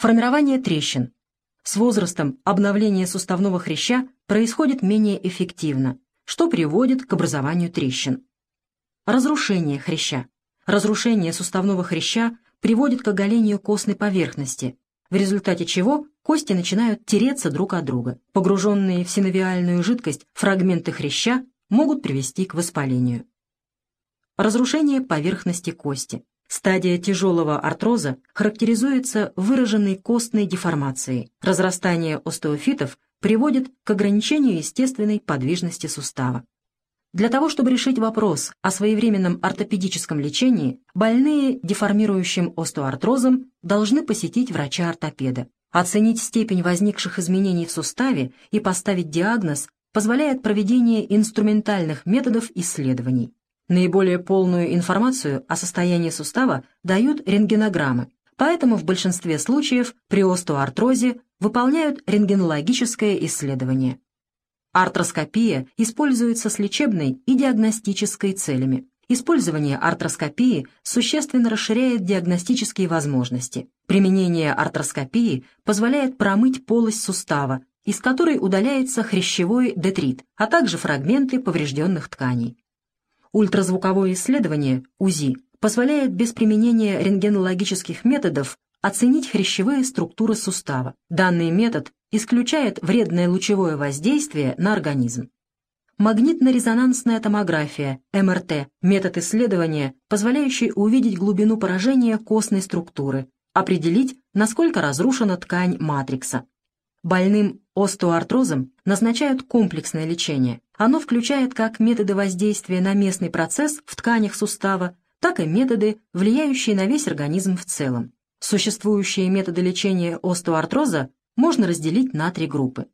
Формирование трещин. С возрастом обновление суставного хряща происходит менее эффективно, что приводит к образованию трещин. Разрушение хряща. Разрушение суставного хряща приводит к оголению костной поверхности, в результате чего кости начинают тереться друг от друга. Погруженные в синовиальную жидкость фрагменты хряща могут привести к воспалению. Разрушение поверхности кости. Стадия тяжелого артроза характеризуется выраженной костной деформацией. Разрастание остеофитов приводит к ограничению естественной подвижности сустава. Для того, чтобы решить вопрос о своевременном ортопедическом лечении, больные деформирующим остеоартрозом должны посетить врача-ортопеда. Оценить степень возникших изменений в суставе и поставить диагноз позволяет проведение инструментальных методов исследований. Наиболее полную информацию о состоянии сустава дают рентгенограммы, поэтому в большинстве случаев при остеоартрозе выполняют рентгенологическое исследование. Артроскопия используется с лечебной и диагностической целями. Использование артроскопии существенно расширяет диагностические возможности. Применение артроскопии позволяет промыть полость сустава, из которой удаляется хрящевой детрит, а также фрагменты поврежденных тканей. Ультразвуковое исследование, УЗИ, позволяет без применения рентгенологических методов оценить хрящевые структуры сустава. Данный метод исключает вредное лучевое воздействие на организм. Магнитно-резонансная томография, МРТ, метод исследования, позволяющий увидеть глубину поражения костной структуры, определить, насколько разрушена ткань матрикса. Больным остеоартрозом назначают комплексное лечение. Оно включает как методы воздействия на местный процесс в тканях сустава, так и методы, влияющие на весь организм в целом. Существующие методы лечения остеоартроза можно разделить на три группы.